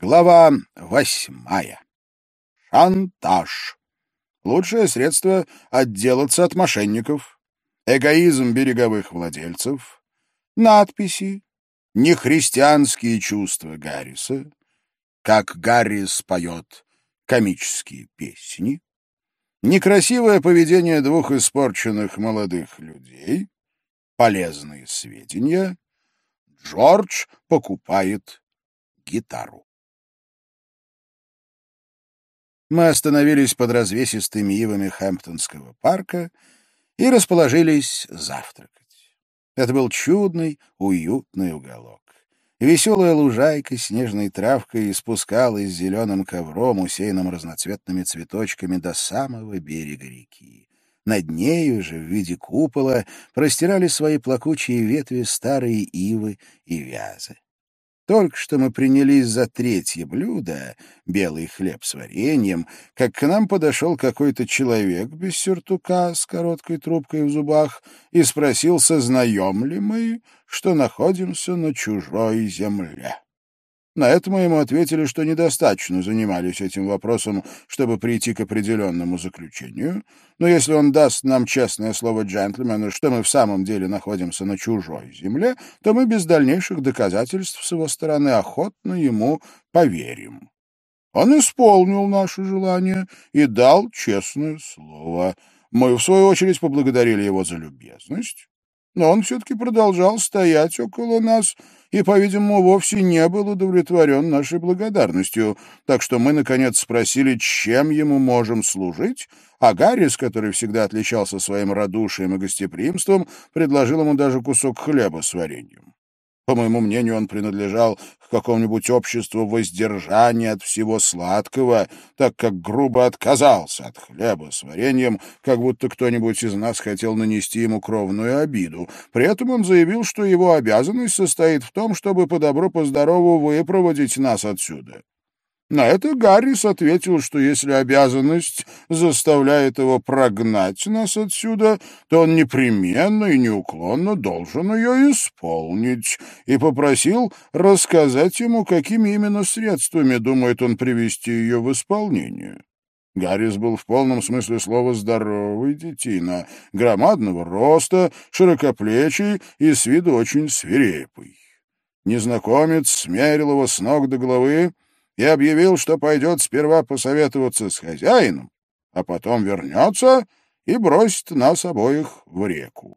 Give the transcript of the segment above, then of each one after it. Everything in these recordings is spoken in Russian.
Глава восьмая. Шантаж. Лучшее средство отделаться от мошенников. Эгоизм береговых владельцев. Надписи. Нехристианские чувства Гарриса. Как Гаррис поет комические песни. Некрасивое поведение двух испорченных молодых людей. Полезные сведения. Джордж покупает гитару. Мы остановились под развесистыми ивами Хэмптонского парка и расположились завтракать. Это был чудный, уютный уголок. Веселая лужайка с снежной травкой спускалась зеленым ковром, усеянным разноцветными цветочками до самого берега реки. Над нею же в виде купола простирали свои плакучие ветви старые ивы и вязы. Только что мы принялись за третье блюдо, белый хлеб с вареньем, как к нам подошел какой-то человек без сюртука с короткой трубкой в зубах и спросил, сознаем ли мы, что находимся на чужой земле. На это мы ему ответили, что недостаточно занимались этим вопросом, чтобы прийти к определенному заключению, но если он даст нам честное слово джентльмена, что мы в самом деле находимся на чужой земле, то мы без дальнейших доказательств с его стороны охотно ему поверим. Он исполнил наше желание и дал честное слово. Мы, в свою очередь, поблагодарили его за любезность, но он все-таки продолжал стоять около нас и, по-видимому, вовсе не был удовлетворен нашей благодарностью, так что мы, наконец, спросили, чем ему можем служить, а Гаррис, который всегда отличался своим радушием и гостеприимством, предложил ему даже кусок хлеба с вареньем. По моему мнению, он принадлежал к какому-нибудь обществу воздержания от всего сладкого, так как грубо отказался от хлеба с вареньем, как будто кто-нибудь из нас хотел нанести ему кровную обиду. При этом он заявил, что его обязанность состоит в том, чтобы по добру-поздорову выпроводить нас отсюда. На это Гаррис ответил, что если обязанность заставляет его прогнать нас отсюда, то он непременно и неуклонно должен ее исполнить, и попросил рассказать ему, какими именно средствами думает он привести ее в исполнение. Гаррис был в полном смысле слова здоровый детина, громадного роста, широкоплечий и с виду очень свирепый. Незнакомец смерил его с ног до головы, и объявил, что пойдет сперва посоветоваться с хозяином, а потом вернется и бросит нас обоих в реку.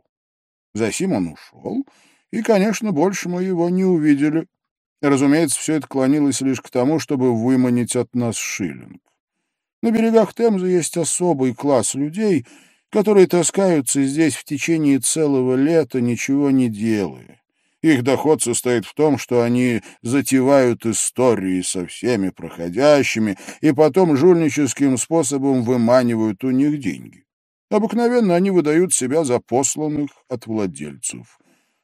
Засим он ушел, и, конечно, больше мы его не увидели. Разумеется, все это клонилось лишь к тому, чтобы выманить от нас шиллинг. На берегах Темзы есть особый класс людей, которые таскаются здесь в течение целого лета, ничего не делая. Их доход состоит в том, что они затевают истории со всеми проходящими и потом жульническим способом выманивают у них деньги. Обыкновенно они выдают себя за посланных от владельцев.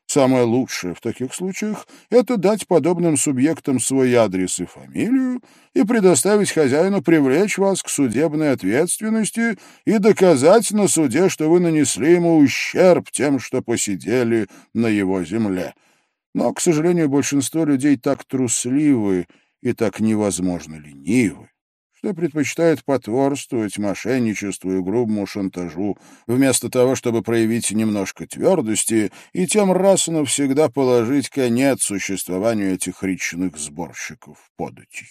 Самое лучшее в таких случаях — это дать подобным субъектам свой адрес и фамилию и предоставить хозяину привлечь вас к судебной ответственности и доказать на суде, что вы нанесли ему ущерб тем, что посидели на его земле. Но, к сожалению, большинство людей так трусливы и так невозможно ленивы, что предпочитают потворствовать мошенничеству и грубому шантажу, вместо того, чтобы проявить немножко твердости и тем раз и навсегда положить конец существованию этих речных сборщиков податей.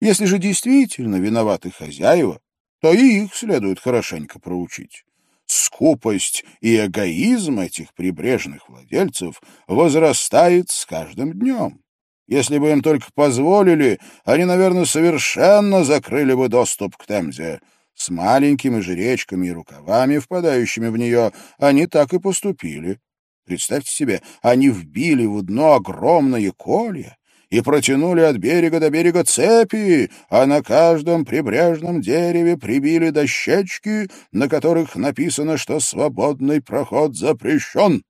Если же действительно виноваты хозяева, то и их следует хорошенько проучить скупость и эгоизм этих прибрежных владельцев возрастает с каждым днем. Если бы им только позволили, они, наверное, совершенно закрыли бы доступ к Темзе. С маленькими же речками и рукавами, впадающими в нее, они так и поступили. Представьте себе, они вбили в дно огромное колья, и протянули от берега до берега цепи, а на каждом прибрежном дереве прибили дощечки, на которых написано, что свободный проход запрещен.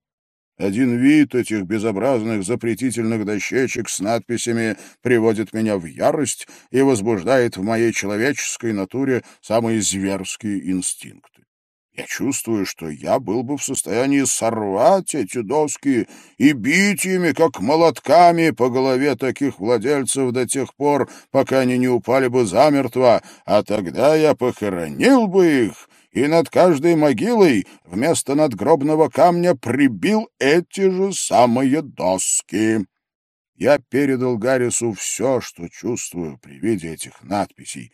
Один вид этих безобразных запретительных дощечек с надписями приводит меня в ярость и возбуждает в моей человеческой натуре самые зверские инстинкты. Я чувствую, что я был бы в состоянии сорвать эти доски и бить ими, как молотками, по голове таких владельцев до тех пор, пока они не упали бы замертво, а тогда я похоронил бы их и над каждой могилой вместо надгробного камня прибил эти же самые доски. Я передал Гаррису все, что чувствую при виде этих надписей,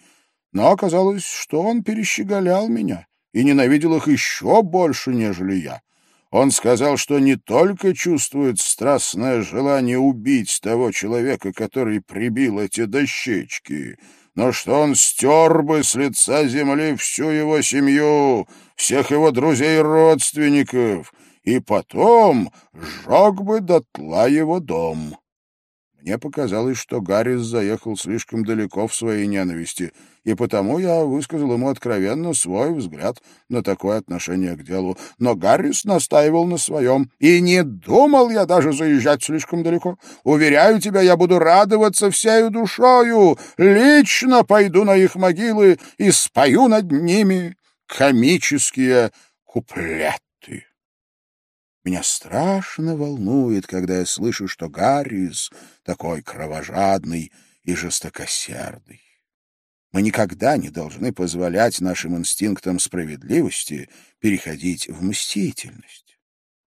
но оказалось, что он перещеголял меня и ненавидел их еще больше, нежели я. Он сказал, что не только чувствует страстное желание убить того человека, который прибил эти дощечки, но что он стер бы с лица земли всю его семью, всех его друзей и родственников, и потом сжег бы дотла его дом. Мне показалось, что Гаррис заехал слишком далеко в своей ненависти, и потому я высказал ему откровенно свой взгляд на такое отношение к делу. Но Гаррис настаивал на своем, и не думал я даже заезжать слишком далеко. Уверяю тебя, я буду радоваться всею душою, лично пойду на их могилы и спою над ними комические куплеты. Меня страшно волнует, когда я слышу, что Гаррис такой кровожадный и жестокосердый. Мы никогда не должны позволять нашим инстинктам справедливости переходить в мстительность.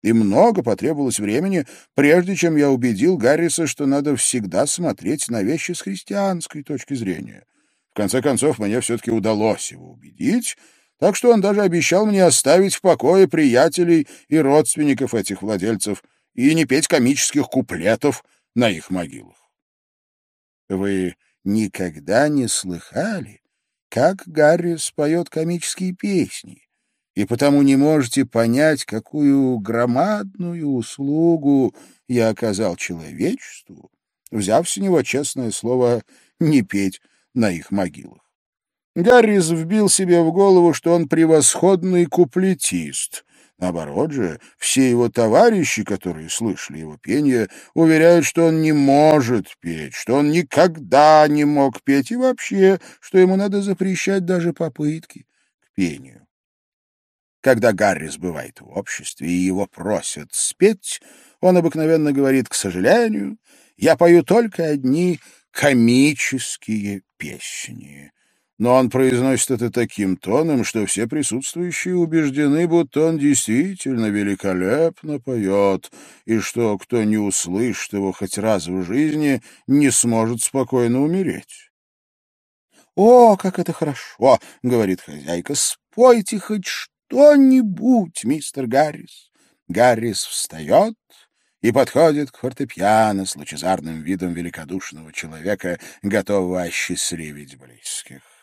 И много потребовалось времени, прежде чем я убедил Гарриса, что надо всегда смотреть на вещи с христианской точки зрения. В конце концов, мне все-таки удалось его убедить, так что он даже обещал мне оставить в покое приятелей и родственников этих владельцев и не петь комических куплетов на их могилах. Вы никогда не слыхали, как Гарри споет комические песни, и потому не можете понять, какую громадную услугу я оказал человечеству, взяв с него честное слово не петь на их могилах. Гаррис вбил себе в голову, что он превосходный куплетист. Наоборот же, все его товарищи, которые слышали его пение, уверяют, что он не может петь, что он никогда не мог петь и вообще, что ему надо запрещать даже попытки к пению. Когда Гаррис бывает в обществе и его просят спеть, он обыкновенно говорит «к сожалению, я пою только одни комические песни» но он произносит это таким тоном, что все присутствующие убеждены, будто он действительно великолепно поет, и что кто не услышит его хоть раз в жизни, не сможет спокойно умереть. «О, как это хорошо!» — говорит хозяйка. «Спойте хоть что-нибудь, мистер Гаррис». Гаррис встает и подходит к фортепиано с лучезарным видом великодушного человека, готового осчастливить близких.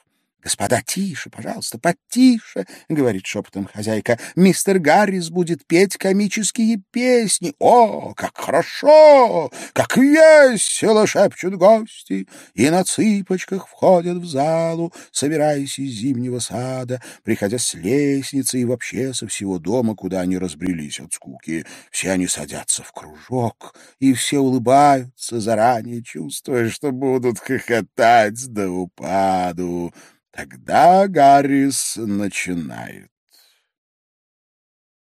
«Господа, тише, пожалуйста, потише», — говорит шепотом хозяйка. «Мистер Гаррис будет петь комические песни. О, как хорошо! Как весело!» — шепчут гости. И на цыпочках входят в залу, собираясь из зимнего сада, приходя с лестницы и вообще со всего дома, куда они разбрелись от скуки. Все они садятся в кружок, и все улыбаются, заранее чувствуя, что будут хохотать до упаду. Тогда Гаррис начинает.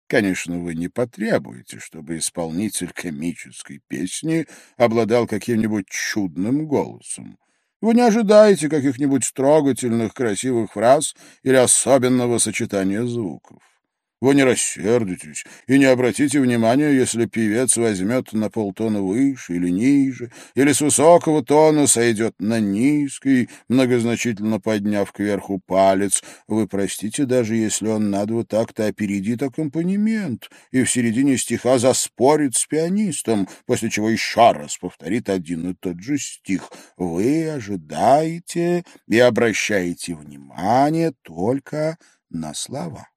Конечно, вы не потребуете, чтобы исполнитель комической песни обладал каким-нибудь чудным голосом. Вы не ожидаете каких-нибудь трогательных, красивых фраз или особенного сочетания звуков. Вы не рассердитесь и не обратите внимания, если певец возьмет на полтона выше или ниже, или с высокого тона сойдет на низкий, многозначительно подняв кверху палец. Вы простите, даже если он на два такта опередит аккомпанемент и в середине стиха заспорит с пианистом, после чего еще раз повторит один и тот же стих. Вы ожидаете и обращаете внимание только на слова.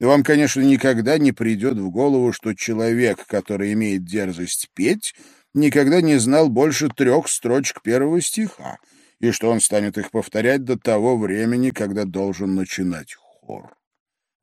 Вам, конечно, никогда не придет в голову, что человек, который имеет дерзость петь, никогда не знал больше трех строчек первого стиха, и что он станет их повторять до того времени, когда должен начинать хор.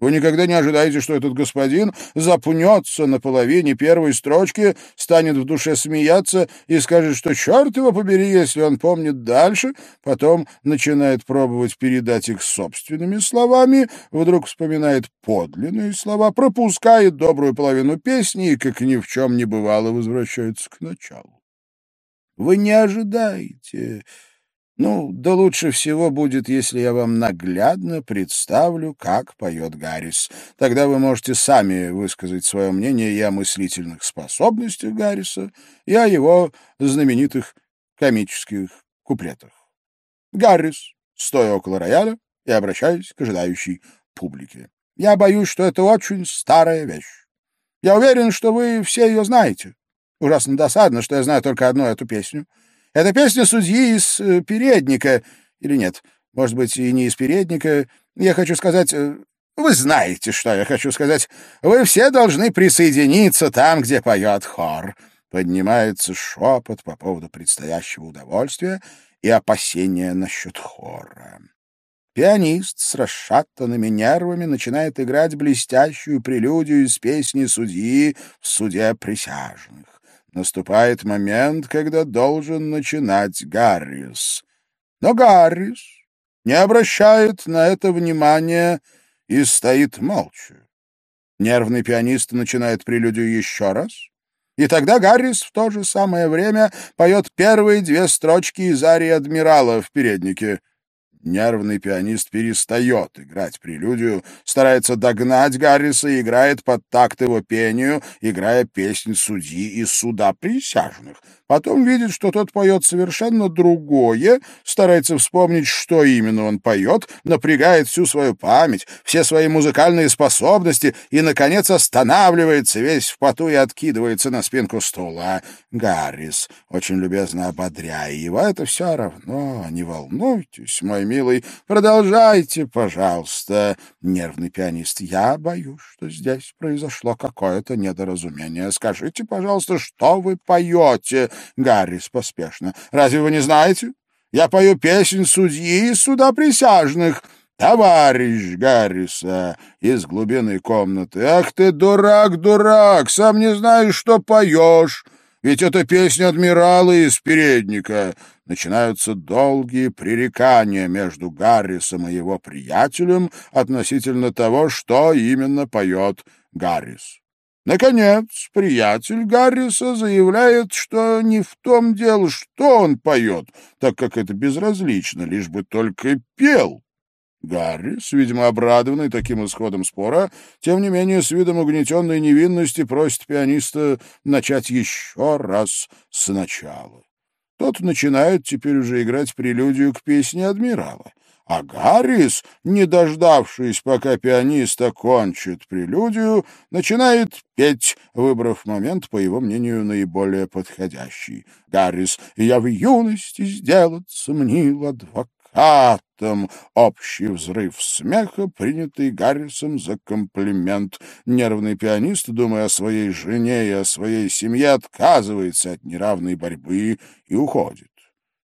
Вы никогда не ожидаете, что этот господин запнется на половине первой строчки, станет в душе смеяться и скажет, что черт его побери, если он помнит дальше, потом начинает пробовать передать их собственными словами, вдруг вспоминает подлинные слова, пропускает добрую половину песни и, как ни в чем не бывало, возвращается к началу. Вы не ожидаете ну, да лучше всего будет, если я вам наглядно представлю, как поет Гаррис. Тогда вы можете сами высказать свое мнение и о мыслительных способностях Гарриса, и о его знаменитых комических куплетах. Гаррис, стоя около рояля и обращаясь к ожидающей публике. Я боюсь, что это очень старая вещь. Я уверен, что вы все ее знаете. Ужасно досадно, что я знаю только одну эту песню — это песня судьи из э, передника. Или нет, может быть, и не из передника. Я хочу сказать... Э, вы знаете, что я хочу сказать. Вы все должны присоединиться там, где поет хор. Поднимается шепот по поводу предстоящего удовольствия и опасения насчет хора. Пианист с расшатанными нервами начинает играть блестящую прелюдию из песни судьи в суде присяжных. Наступает момент, когда должен начинать Гаррис. Но Гаррис не обращает на это внимания и стоит молча. Нервный пианист начинает прелюдию еще раз, и тогда Гаррис в то же самое время поет первые две строчки из арии адмирала в переднике — Нервный пианист перестает играть прелюдию, старается догнать Гарриса и играет под такт его пению, играя песнь судьи и суда присяжных. Потом видит, что тот поет совершенно другое, старается вспомнить, что именно он поет, напрягает всю свою память, все свои музыкальные способности и, наконец, останавливается весь в поту и откидывается на спинку стула. Гаррис, очень любезно ободряя его, это все равно, не волнуйтесь, мой милый, продолжайте, пожалуйста. Нервный пианист, я боюсь, что здесь произошло какое-то недоразумение. Скажите, пожалуйста, что вы поете? Гаррис поспешно. «Разве вы не знаете? Я пою песнь судьи и суда присяжных». «Товарищ Гарриса!» из глубины комнаты. «Ах ты, дурак, дурак! Сам не знаешь, что поешь! Ведь это песня адмирала из передника!» Начинаются долгие пререкания между Гаррисом и его приятелем относительно того, что именно поет Гаррис. Наконец, приятель Гарриса заявляет, что не в том дело, что он поет, так как это безразлично, лишь бы только пел. Гаррис, видимо, обрадованный таким исходом спора, тем не менее, с видом угнетенной невинности просит пианиста начать еще раз сначала. Тот начинает теперь уже играть прелюдию к песне адмирала. А Гаррис, не дождавшись, пока пианист окончит прелюдию, начинает петь, выбрав момент, по его мнению, наиболее подходящий. Гаррис «Я в юности сделаться мнил адвокатом». Общий взрыв смеха, принятый Гаррисом за комплимент. Нервный пианист, думая о своей жене и о своей семье, отказывается от неравной борьбы и уходит.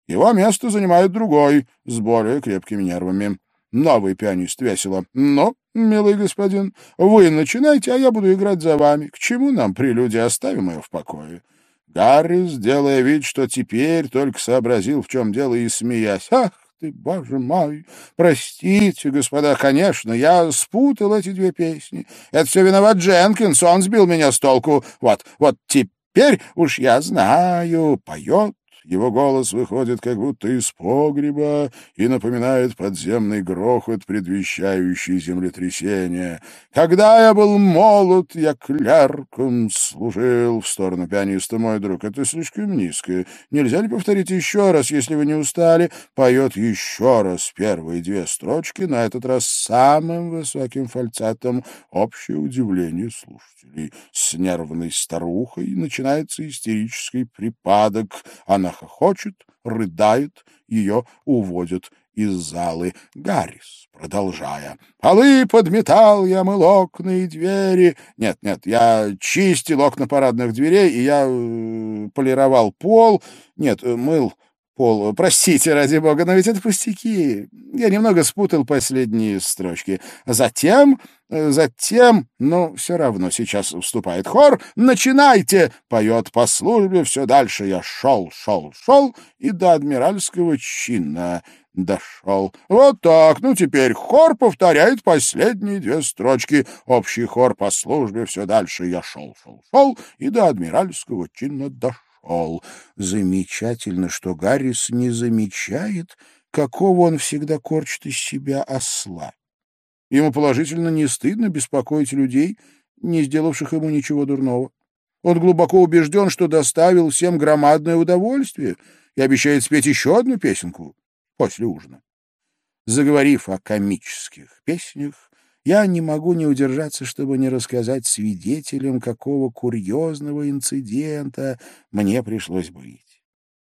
Его место занимает другой, с более крепкими нервами. Новый пианист весело. «Ну, милый господин, вы начинайте, а я буду играть за вами. К чему нам прелюдия? Оставим ее в покое». Гарри, сделая вид, что теперь только сообразил, в чем дело, и смеясь. «Ах ты, боже мой! Простите, господа, конечно, я спутал эти две песни. Это все виноват Дженкинс, он сбил меня с толку. Вот, вот теперь уж я знаю, поет его голос выходит как будто из погреба и напоминает подземный грохот, предвещающий землетрясение. «Когда я был молод, я клерком служил в сторону пианиста, мой друг. Это слишком низко. Нельзя ли повторить еще раз, если вы не устали?» Поет еще раз первые две строчки, на этот раз самым высоким фальцетом. Общее удивление слушателей. С нервной старухой начинается истерический припадок. Она хохочет, рыдает, ее уводят из залы. Гаррис, продолжая. «Полы подметал я, мыл окна и двери». Нет, нет, я чистил окна парадных дверей, и я э, полировал пол. Нет, э, мыл Пол, простите, ради бога, но ведь это пустяки. Я немного спутал последние строчки. Затем, затем, ну, все равно сейчас вступает хор. Начинайте! Поет по службе все дальше. Я шел, шел, шел и до адмиральского чина дошел. Вот так. Ну, теперь хор повторяет последние две строчки. Общий хор по службе все дальше. Я шел, шел, шел и до адмиральского чина дошел пол. Замечательно, что Гаррис не замечает, какого он всегда корчит из себя осла. Ему положительно не стыдно беспокоить людей, не сделавших ему ничего дурного. Он глубоко убежден, что доставил всем громадное удовольствие и обещает спеть еще одну песенку после ужина. Заговорив о комических песнях, я не могу не удержаться, чтобы не рассказать свидетелям, какого курьезного инцидента мне пришлось быть.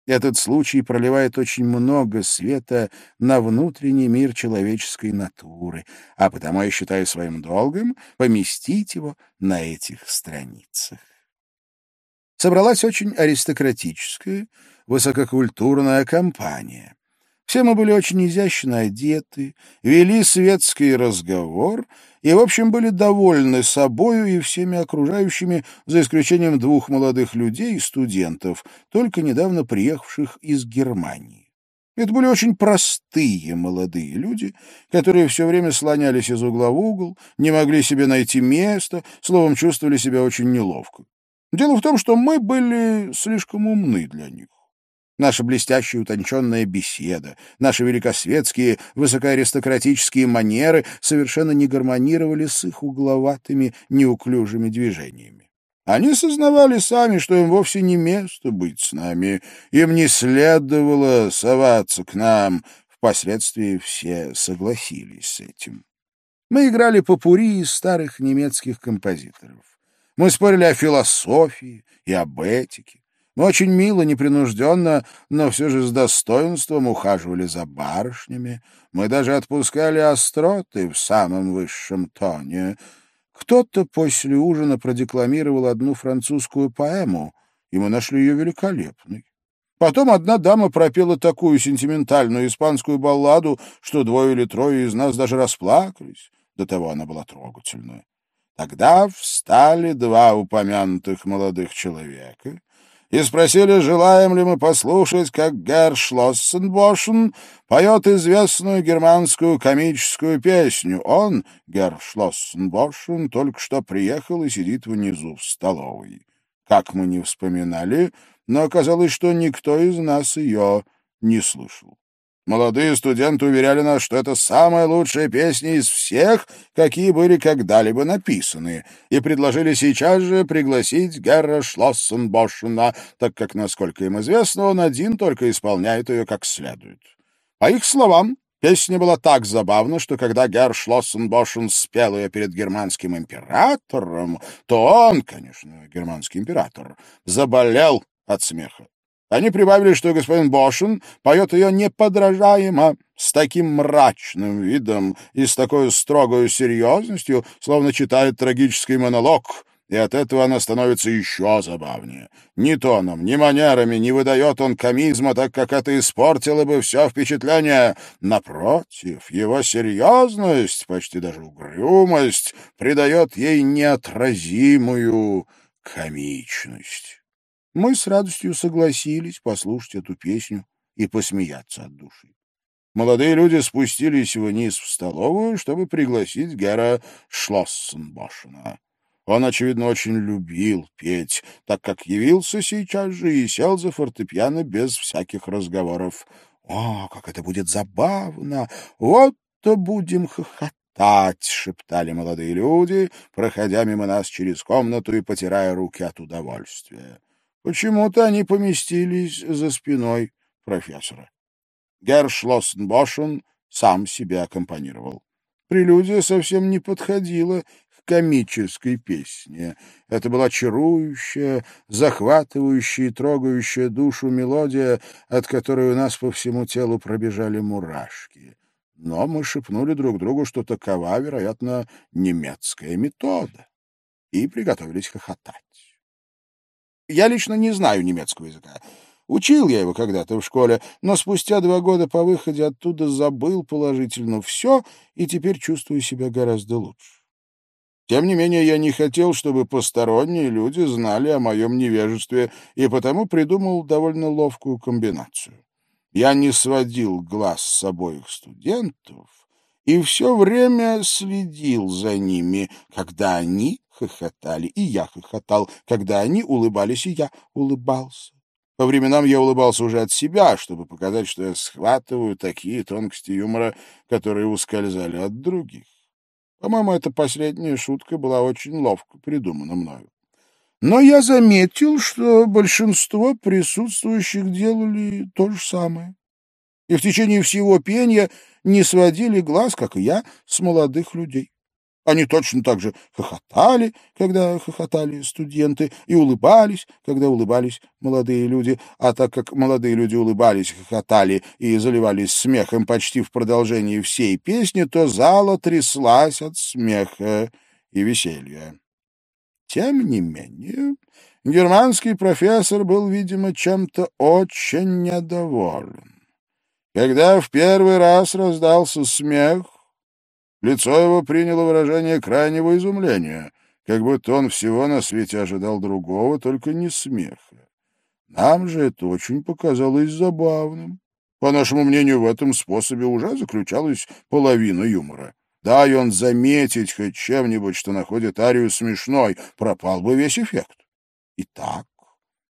Этот случай проливает очень много света на внутренний мир человеческой натуры, а потому я считаю своим долгом поместить его на этих страницах. Собралась очень аристократическая, высококультурная компания. Все мы были очень изящно одеты, вели светский разговор и, в общем, были довольны собою и всеми окружающими, за исключением двух молодых людей, студентов, только недавно приехавших из Германии. Это были очень простые молодые люди, которые все время слонялись из угла в угол, не могли себе найти место, словом, чувствовали себя очень неловко. Дело в том, что мы были слишком умны для них. Наша блестящая утонченная беседа, наши великосветские высокоаристократические манеры совершенно не гармонировали с их угловатыми неуклюжими движениями. Они сознавали сами, что им вовсе не место быть с нами, им не следовало соваться к нам. Впоследствии все согласились с этим. Мы играли по пури из старых немецких композиторов. Мы спорили о философии и об этике. Мы очень мило, непринужденно, но все же с достоинством ухаживали за барышнями. Мы даже отпускали остроты в самом высшем тоне. Кто-то после ужина продекламировал одну французскую поэму, и мы нашли ее великолепной. Потом одна дама пропела такую сентиментальную испанскую балладу, что двое или трое из нас даже расплакались. До того она была трогательная. Тогда встали два упомянутых молодых человека и спросили, желаем ли мы послушать, как Герр Шлоссенбошен поет известную германскую комическую песню. Он, Герр Шлоссенбошен, только что приехал и сидит внизу в столовой. Как мы не вспоминали, но оказалось, что никто из нас ее не слышал. Молодые студенты уверяли нас, что это самая лучшая песня из всех, какие были когда-либо написаны, и предложили сейчас же пригласить Герра Шлоссенбошена, так как, насколько им известно, он один только исполняет ее как следует. По их словам, песня была так забавна, что когда Герр Шлоссенбошен спел ее перед германским императором, то он, конечно, германский император, заболел от смеха. Они прибавили, что господин Бошин поет ее неподражаемо, с таким мрачным видом и с такой строгой серьезностью, словно читает трагический монолог, и от этого она становится еще забавнее. Ни тоном, ни манерами не выдает он комизма, так как это испортило бы все впечатление. Напротив, его серьезность, почти даже угрюмость, придает ей неотразимую комичность. Мы с радостью согласились послушать эту песню и посмеяться от души. Молодые люди спустились вниз в столовую, чтобы пригласить Гера Шлоссенбошена. Он, очевидно, очень любил петь, так как явился сейчас же и сел за фортепиано без всяких разговоров. «О, как это будет забавно! Вот-то будем хохотать!» — шептали молодые люди, проходя мимо нас через комнату и потирая руки от удовольствия. Почему-то они поместились за спиной профессора. Герр Шлоссенбошен сам себя аккомпанировал. Прелюдия совсем не подходила к комической песне. Это была чарующая, захватывающая и трогающая душу мелодия, от которой у нас по всему телу пробежали мурашки. Но мы шепнули друг другу, что такова, вероятно, немецкая метода, и приготовились хохотать. Я лично не знаю немецкого языка. Учил я его когда-то в школе, но спустя два года по выходе оттуда забыл положительно все и теперь чувствую себя гораздо лучше. Тем не менее, я не хотел, чтобы посторонние люди знали о моем невежестве, и потому придумал довольно ловкую комбинацию. Я не сводил глаз с обоих студентов и все время следил за ними, когда они хохотали, и я хохотал, когда они улыбались, и я улыбался. По временам я улыбался уже от себя, чтобы показать, что я схватываю такие тонкости юмора, которые ускользали от других. По-моему, эта последняя шутка была очень ловко придумана мною. Но я заметил, что большинство присутствующих делали то же самое. И в течение всего пения не сводили глаз, как и я, с молодых людей. Они точно так же хохотали, когда хохотали студенты, и улыбались, когда улыбались молодые люди. А так как молодые люди улыбались, хохотали и заливались смехом почти в продолжении всей песни, то зала тряслась от смеха и веселья. Тем не менее, германский профессор был, видимо, чем-то очень недоволен. Когда в первый раз раздался смех, Лицо его приняло выражение крайнего изумления, как будто он всего на свете ожидал другого, только не смеха. Нам же это очень показалось забавным. По нашему мнению, в этом способе уже заключалась половина юмора. Дай он заметить хоть чем-нибудь, что находит Арию смешной, пропал бы весь эффект. Итак,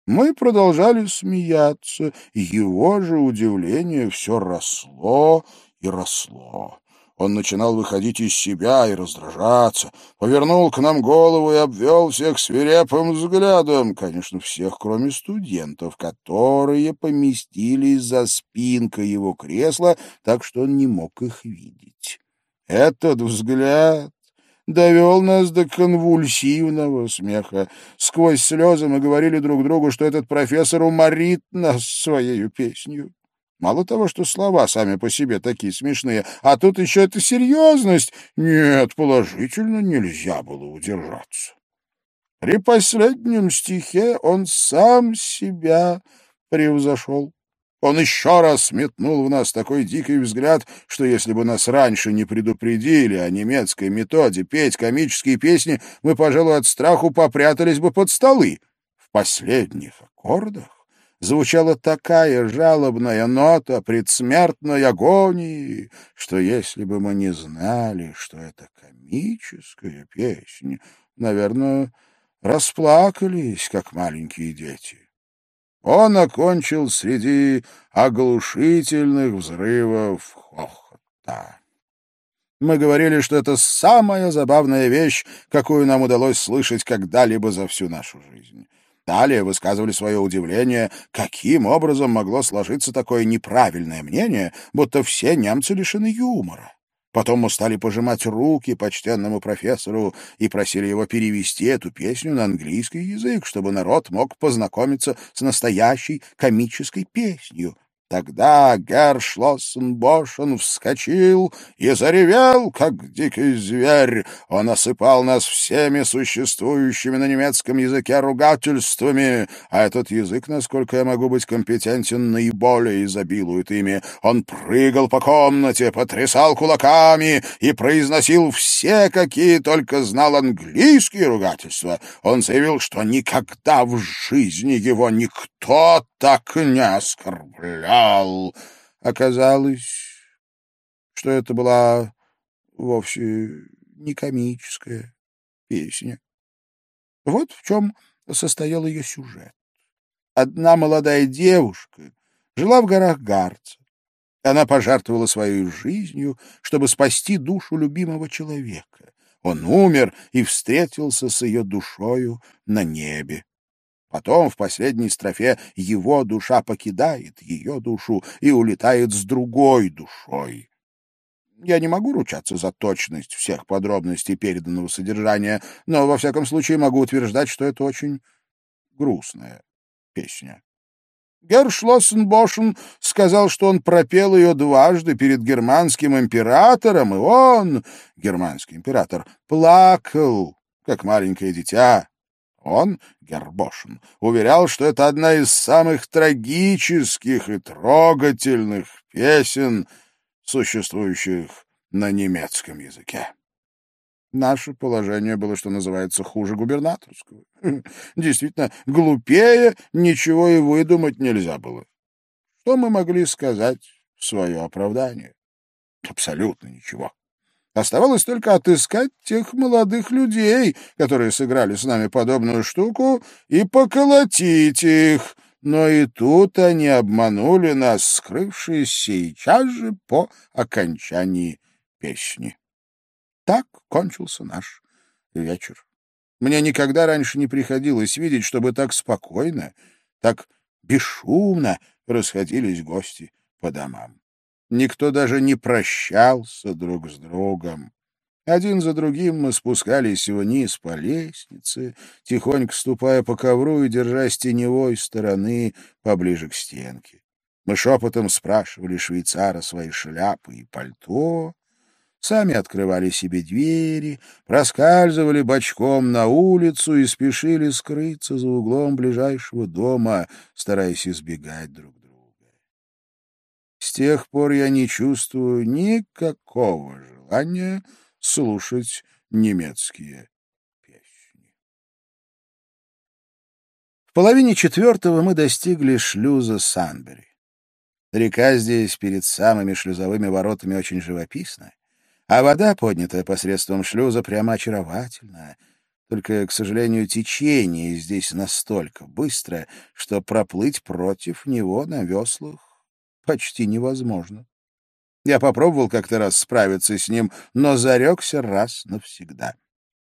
мы продолжали смеяться, его же удивление все росло и росло. Он начинал выходить из себя и раздражаться, повернул к нам голову и обвел всех свирепым взглядом, конечно, всех, кроме студентов, которые поместились за спинкой его кресла, так что он не мог их видеть. Этот взгляд довел нас до конвульсивного смеха. Сквозь слезы мы говорили друг другу, что этот профессор уморит нас своей песнью. Мало того, что слова сами по себе такие смешные, а тут еще эта серьезность. Нет, положительно нельзя было удержаться. При последнем стихе он сам себя превзошел. Он еще раз метнул в нас такой дикий взгляд, что если бы нас раньше не предупредили о немецкой методе петь комические песни, мы, пожалуй, от страху попрятались бы под столы. В последних аккордах звучала такая жалобная нота предсмертной агонии, что если бы мы не знали, что это комическая песня, наверное, расплакались, как маленькие дети. Он окончил среди оглушительных взрывов хохота. Мы говорили, что это самая забавная вещь, какую нам удалось слышать когда-либо за всю нашу жизнь. Далее высказывали свое удивление, каким образом могло сложиться такое неправильное мнение, будто все немцы лишены юмора. Потом мы стали пожимать руки почтенному профессору и просили его перевести эту песню на английский язык, чтобы народ мог познакомиться с настоящей комической песней. Тогда Герр Шлоссенбошен вскочил и заревел, как дикий зверь. Он осыпал нас всеми существующими на немецком языке ругательствами, а этот язык, насколько я могу быть компетентен, наиболее изобилует ими. Он прыгал по комнате, потрясал кулаками и произносил все, какие только знал английские ругательства. Он заявил, что никогда в жизни его никто так не оскорблял генерал. Оказалось, что это была вовсе не комическая песня. Вот в чем состоял ее сюжет. Одна молодая девушка жила в горах Гарца. Она пожертвовала своей жизнью, чтобы спасти душу любимого человека. Он умер и встретился с ее душою на небе. Потом в последней строфе его душа покидает ее душу и улетает с другой душой. Я не могу ручаться за точность всех подробностей переданного содержания, но во всяком случае могу утверждать, что это очень грустная песня. Гершлоссенбошен сказал, что он пропел ее дважды перед германским императором, и он, германский император, плакал, как маленькое дитя, Он, Гербошин, уверял, что это одна из самых трагических и трогательных песен, существующих на немецком языке. Наше положение было, что называется, хуже губернаторского. Действительно, глупее ничего и выдумать нельзя было. Что мы могли сказать в свое оправдание? Абсолютно ничего. Оставалось только отыскать тех молодых людей, которые сыграли с нами подобную штуку, и поколотить их. Но и тут они обманули нас, скрывшись сейчас же по окончании песни. Так кончился наш вечер. Мне никогда раньше не приходилось видеть, чтобы так спокойно, так бесшумно расходились гости по домам. Никто даже не прощался друг с другом. Один за другим мы спускались вниз по лестнице, тихонько ступая по ковру и держась теневой стороны поближе к стенке. Мы шепотом спрашивали швейцара свои шляпы и пальто, сами открывали себе двери, проскальзывали бочком на улицу и спешили скрыться за углом ближайшего дома, стараясь избегать друг. С тех пор я не чувствую никакого желания слушать немецкие песни. В половине четвертого мы достигли шлюза Санбери. Река здесь перед самыми шлюзовыми воротами очень живописна, а вода, поднятая посредством шлюза, прямо очаровательная. Только, к сожалению, течение здесь настолько быстро, что проплыть против него на веслах почти невозможно. Я попробовал как-то раз справиться с ним, но зарекся раз навсегда.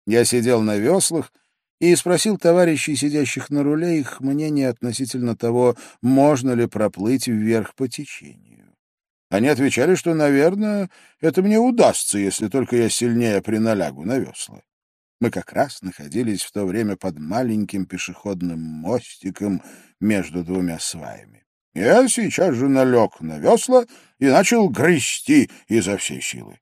Я сидел на веслах и спросил товарищей, сидящих на руле, их мнение относительно того, можно ли проплыть вверх по течению. Они отвечали, что, наверное, это мне удастся, если только я сильнее приналягу на весла. Мы как раз находились в то время под маленьким пешеходным мостиком между двумя сваями. Я сейчас же налег на весла и начал грести изо всей силы.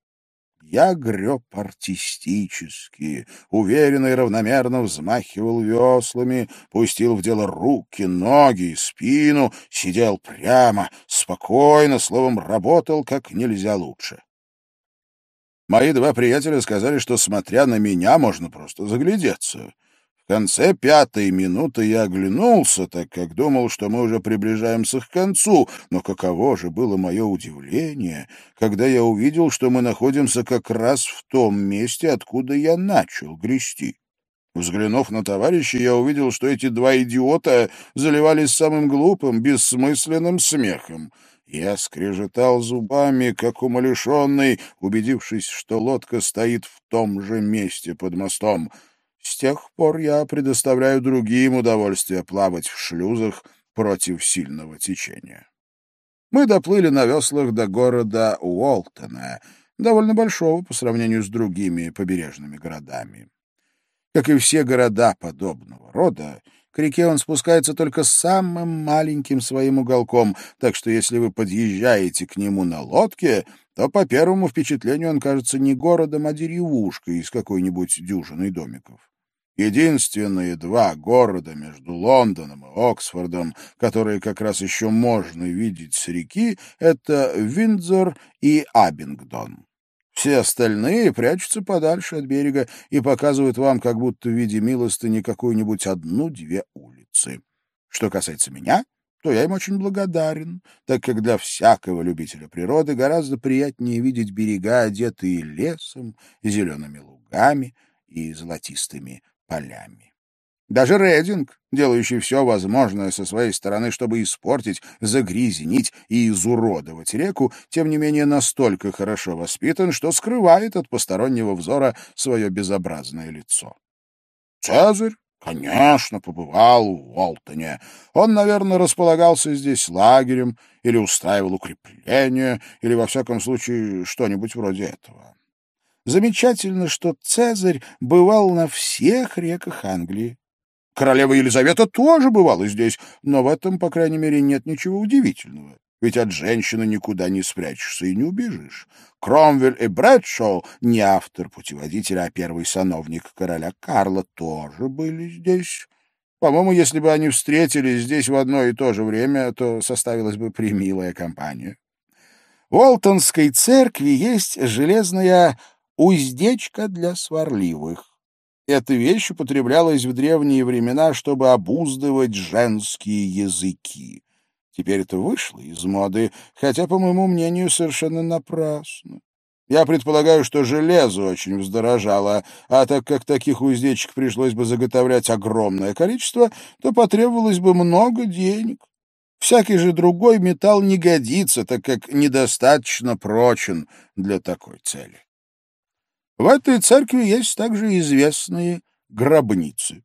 Я греб артистически, уверенно и равномерно взмахивал веслами, пустил в дело руки, ноги и спину, сидел прямо, спокойно, словом, работал как нельзя лучше. Мои два приятеля сказали, что, смотря на меня, можно просто заглядеться. В конце пятой минуты я оглянулся, так как думал, что мы уже приближаемся к концу, но каково же было мое удивление, когда я увидел, что мы находимся как раз в том месте, откуда я начал грести. Взглянув на товарища, я увидел, что эти два идиота заливались самым глупым, бессмысленным смехом. Я скрежетал зубами, как умалишенный, убедившись, что лодка стоит в том же месте под мостом — с тех пор я предоставляю другим удовольствие плавать в шлюзах против сильного течения. Мы доплыли на веслах до города Уолтона, довольно большого по сравнению с другими побережными городами. Как и все города подобного рода, к реке он спускается только самым маленьким своим уголком, так что если вы подъезжаете к нему на лодке, то по первому впечатлению он кажется не городом, а деревушкой из какой-нибудь дюжины домиков. Единственные два города между Лондоном и Оксфордом, которые как раз еще можно видеть с реки, это Виндзор и Абингдон. Все остальные прячутся подальше от берега и показывают вам, как будто в виде милостыни, какую-нибудь одну-две улицы. Что касается меня, то я им очень благодарен, так как для всякого любителя природы гораздо приятнее видеть берега, одетые лесом, зелеными лугами и золотистыми полями. Даже Рединг, делающий все возможное со своей стороны, чтобы испортить, загрязнить и изуродовать реку, тем не менее настолько хорошо воспитан, что скрывает от постороннего взора свое безобразное лицо. Цезарь, конечно, побывал в Уолтоне. Он, наверное, располагался здесь лагерем или устраивал укрепления, или, во всяком случае, что-нибудь вроде этого. Замечательно, что Цезарь бывал на всех реках Англии. Королева Елизавета тоже бывала здесь, но в этом, по крайней мере, нет ничего удивительного. Ведь от женщины никуда не спрячешься и не убежишь. Кромвель и Брэдшоу, не автор путеводителя, а первый сановник короля Карла, тоже были здесь. По-моему, если бы они встретились здесь в одно и то же время, то составилась бы примилая компания. В Уолтонской церкви есть железная уздечка для сварливых. Эта вещь употреблялась в древние времена, чтобы обуздывать женские языки. Теперь это вышло из моды, хотя, по моему мнению, совершенно напрасно. Я предполагаю, что железо очень вздорожало, а так как таких уздечек пришлось бы заготовлять огромное количество, то потребовалось бы много денег. Всякий же другой металл не годится, так как недостаточно прочен для такой цели. В этой церкви есть также известные гробницы.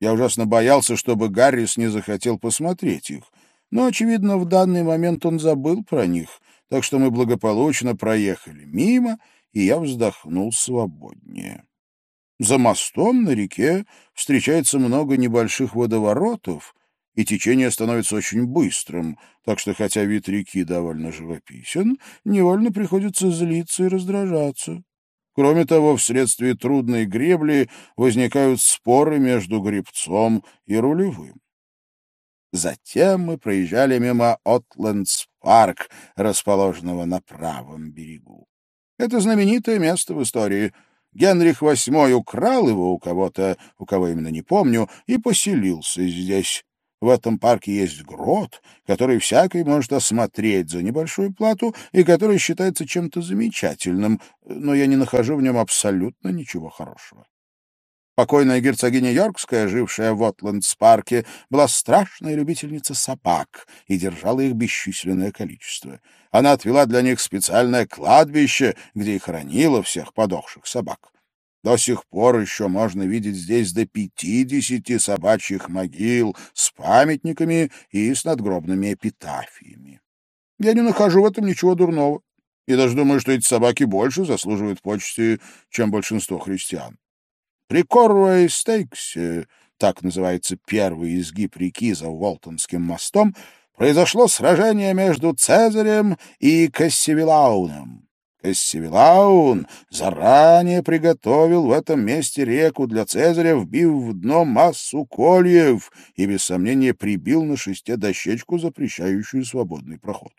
Я ужасно боялся, чтобы Гаррис не захотел посмотреть их, но, очевидно, в данный момент он забыл про них, так что мы благополучно проехали мимо, и я вздохнул свободнее. За мостом на реке встречается много небольших водоворотов, и течение становится очень быстрым, так что, хотя вид реки довольно живописен, невольно приходится злиться и раздражаться. Кроме того, вследствие трудной гребли возникают споры между гребцом и рулевым. Затем мы проезжали мимо Отлендс-парк, расположенного на правом берегу. Это знаменитое место в истории. Генрих VIII украл его у кого-то, у кого именно не помню, и поселился здесь. В этом парке есть грот, который всякий может осмотреть за небольшую плату и который считается чем-то замечательным, но я не нахожу в нем абсолютно ничего хорошего. Покойная герцогиня Йоркская, жившая в Отландс-парке, была страшная любительница собак и держала их бесчисленное количество. Она отвела для них специальное кладбище, где и хоронила всех подохших собак. До сих пор еще можно видеть здесь до пятидесяти собачьих могил с памятниками и с надгробными эпитафиями. Я не нахожу в этом ничего дурного, и даже думаю, что эти собаки больше заслуживают почести, чем большинство христиан. При Корвей-Стейксе, так называется первый изгиб реки за Уолтонским мостом, произошло сражение между Цезарем и Кассивилауном. Кассивилаун заранее приготовил в этом месте реку для Цезаря, вбив в дно массу кольев и, без сомнения, прибил на шесте дощечку, запрещающую свободный проход.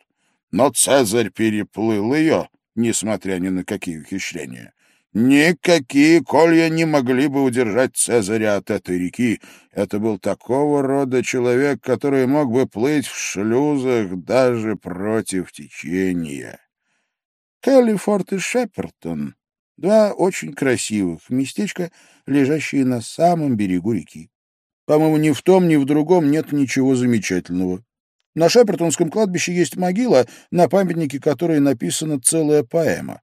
Но Цезарь переплыл ее, несмотря ни на какие ухищрения. Никакие колья не могли бы удержать Цезаря от этой реки. Это был такого рода человек, который мог бы плыть в шлюзах даже против течения. Келлифорд и Шепертон — два очень красивых местечка, лежащие на самом берегу реки. По-моему, ни в том, ни в другом нет ничего замечательного. На Шепертонском кладбище есть могила, на памятнике которой написана целая поэма.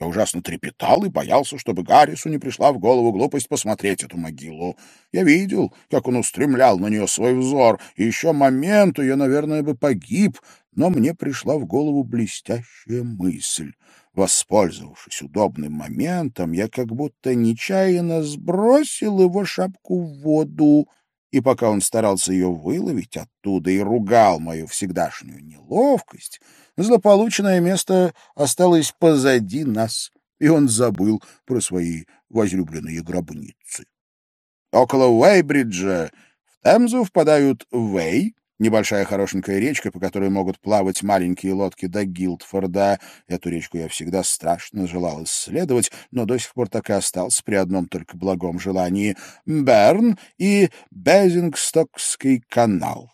Я ужасно трепетал и боялся, чтобы Гаррису не пришла в голову глупость посмотреть эту могилу. Я видел, как он устремлял на нее свой взор, и еще моменту я, наверное, бы погиб, но мне пришла в голову блестящая мысль. Воспользовавшись удобным моментом, я как будто нечаянно сбросил его шапку в воду, и пока он старался ее выловить оттуда и ругал мою всегдашнюю неловкость, злополучное место осталось позади нас, и он забыл про свои возлюбленные гробницы. Около Уэйбриджа в Темзу впадают Вэй, небольшая хорошенькая речка, по которой могут плавать маленькие лодки до Гилдфорда. Эту речку я всегда страшно желал исследовать, но до сих пор так и остался при одном только благом желании. Берн и Безингстокский канал.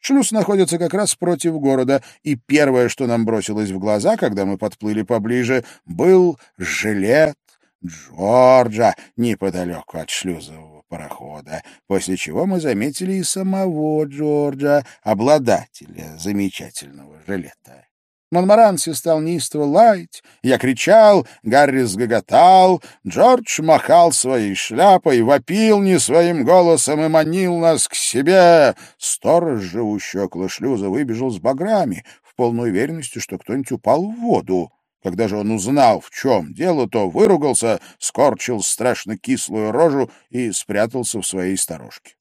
Шлюз находится как раз против города, и первое, что нам бросилось в глаза, когда мы подплыли поближе, был жилет Джорджа неподалеку от шлюзового парохода, после чего мы заметили и самого Джорджа, обладателя замечательного жилета. Монмаранси стал неистово лаять, я кричал, Гарри сгоготал, Джордж махал своей шляпой, вопил не своим голосом и манил нас к себе. Сторож, живущий около шлюза, выбежал с баграми, в полной уверенности, что кто-нибудь упал в воду. Когда же он узнал, в чем дело, то выругался, скорчил страшно кислую рожу и спрятался в своей сторожке.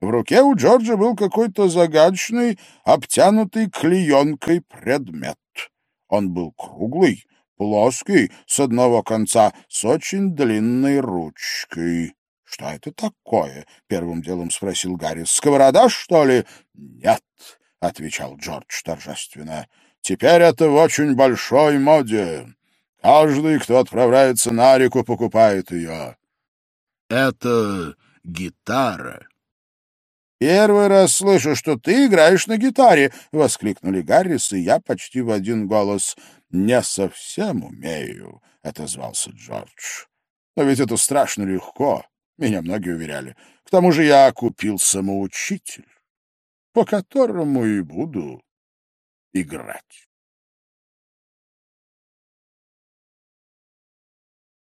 В руке у Джорджа был какой-то загадочный, обтянутый клеенкой предмет. Он был круглый, плоский, с одного конца, с очень длинной ручкой. — Что это такое? — первым делом спросил Гарри. — Сковорода, что ли? — Нет, — отвечал Джордж торжественно. — Теперь это в очень большой моде. Каждый, кто отправляется на реку, покупает ее. Это гитара. «Первый раз слышу, что ты играешь на гитаре!» — воскликнули Гаррис и я почти в один голос. «Не совсем умею», — отозвался Джордж. «Но ведь это страшно легко, меня многие уверяли. К тому же я купил самоучитель, по которому и буду играть».